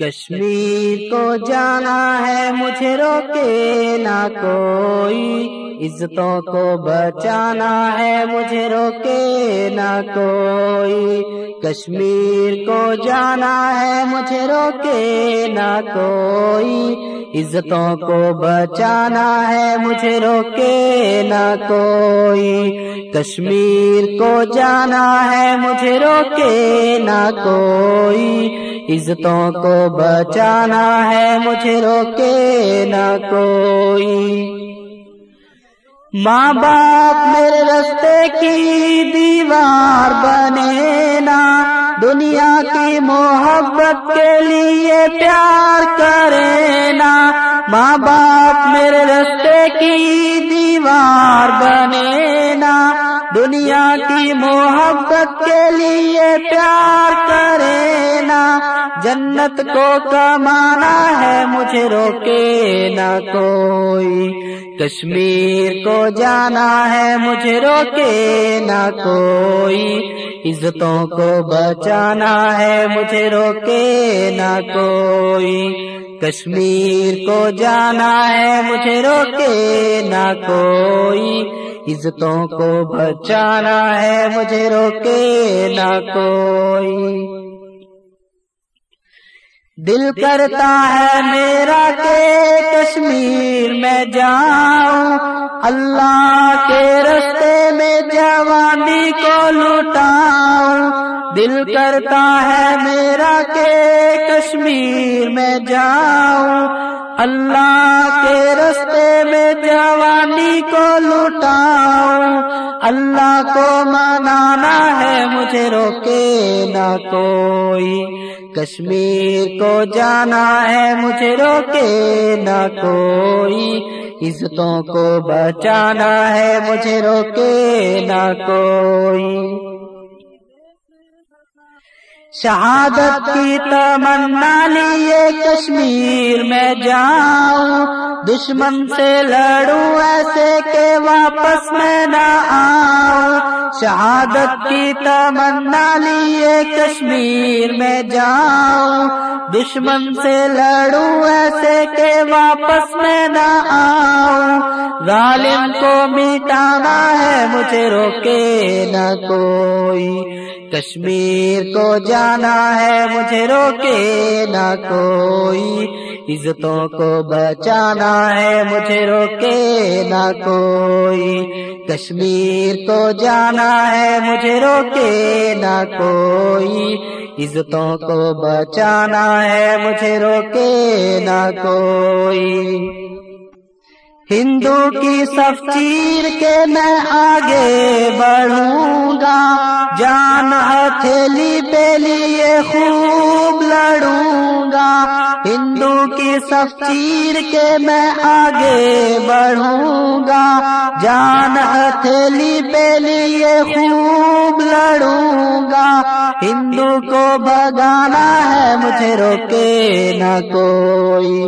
کشمیر کو جانا ہے مجھے روکے نہ کوئی، عزتوں کو بچانا ہے مجھے روکے نہ کوئی۔ کشمیر کو جانا ہے مجھے روکے نہ کوئی، عزتوں کو بچانا ہے مجھے روکے نہ کوئی۔ کشمیر کو جانا ہے، مجھے روکے نہ کوئی۔ عزتوں کو بچانا ہے، مجھے روکے نہ کوئی۔ ماں باپ میرے رستے کی دیوار بنے نا دنیا کی محبت کے لیے پیار ماں باپ میرے رستے کی دیوار بنے نا۔ دنیا کی محبت کے لیے پیار کرے نا۔ جنت کو کمانا ہے، مجھے روکے نہ کوئی۔ کشمیر کو جانا ہے، مجھے روکے نہ کوئی۔ عزتوں کو بچانا ہے، مجھے روکے نہ کوئی۔ کشمیر کو جانا ہے، مجھے روکے نہ کوئی۔ عزتوں کو بچانا ہے، مجھے روکے نہ کوئی۔ دل کرتا ہے میرا کہ کشمیر میں جاؤں۔ اللہ کے رستے میں جوانی کو لٹاؤں دل کرتا ہے میرا کہ کشمیر میں جاؤں۔ اللہ کے رستے میں جوانی کو لٹاؤں۔ اللہ کو منانا ہے مجھے روکے نہ کوئی۔ کشمیر کو جانا ہے مجھے روکے نہ کوئی۔ عزتوں کو بچانا ہے مجھے روکے نہ کوئی۔ شہادت کی تمنا لیے کشمیر میں جاؤں۔ دشمن سے لڑوں ایسے کہ واپس میں نہ آؤں۔ شہادت کی تمنا لیے کشمیر میں جاؤں۔ دشمن سے لڑوں ایسے کہ واپس میں نہ آؤں۔ ظالم کو مٹانا ہے، مجھے روکے نہ کوئی۔ کشمیر کو جانا ہے، مجھے روکے نہ کوئی۔ عزتوں کو بچانا ہے، مجھے روکے نہ کوئی۔ کشمیر کو جانا ہے، مجھے روکے نہ کوئی۔ عزتوں کو بچانا ہے، مجھے روکے نہ کوئی۔ ہندو کی سف چیر کے میں آگے بڑھوں گا۔ جان ہتھیلی پہ لیے خوب لڑوں گا۔ ہندو کی سف چیر کے میں آگے بڑھوں گا۔ جان ہتھیلی پہ لیے خوب لڑوں گا ہندو کو بگانا ہے، مجھے روکے نہ کوئی۔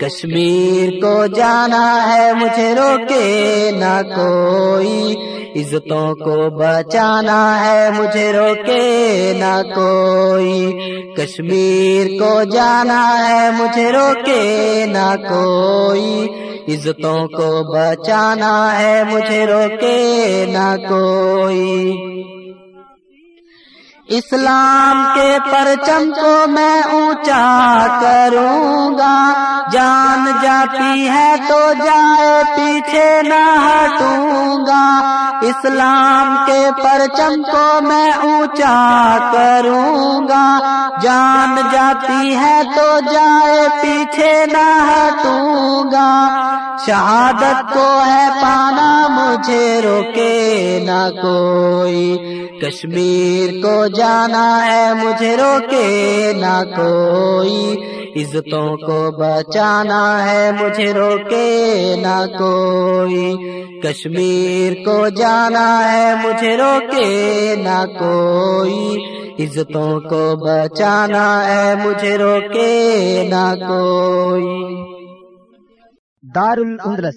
کشمیر کو جانا ہے، مجھے روکے نہ کوئی۔ عزتوں کو بچانا ہے، مجھے روکے نہ کوئی۔ کشمیر کو جانا ہے، مجھے روکے نہ کوئی۔ عزتوں کو بچانا ہے، مجھے روکے نہ کوئی۔ اسلام کے پرچم کو میں اونچا کروں گا۔ جان جاتی ہے تو جائے پیچھے نہ ہٹوں گا۔ اسلام کے پرچم کو میں اونچا کروں گا۔ جان جاتی ہے تو جائے پیچھے نہ ہٹوں گا۔ شہادت کو ہے پانا مجھے روکے نہ کوئی۔ کشمیر کو جانا ہے مجھے روکے نہ کوئی۔ عزتوں کو بچانا ہے مجھے روکے نہ کوئی۔ کشمیر کو جانا ہے مجھے روکے نہ کوئی۔ عزتوں کو بچانا ہے مجھے روکے نہ کوئی۔ دار الاندلس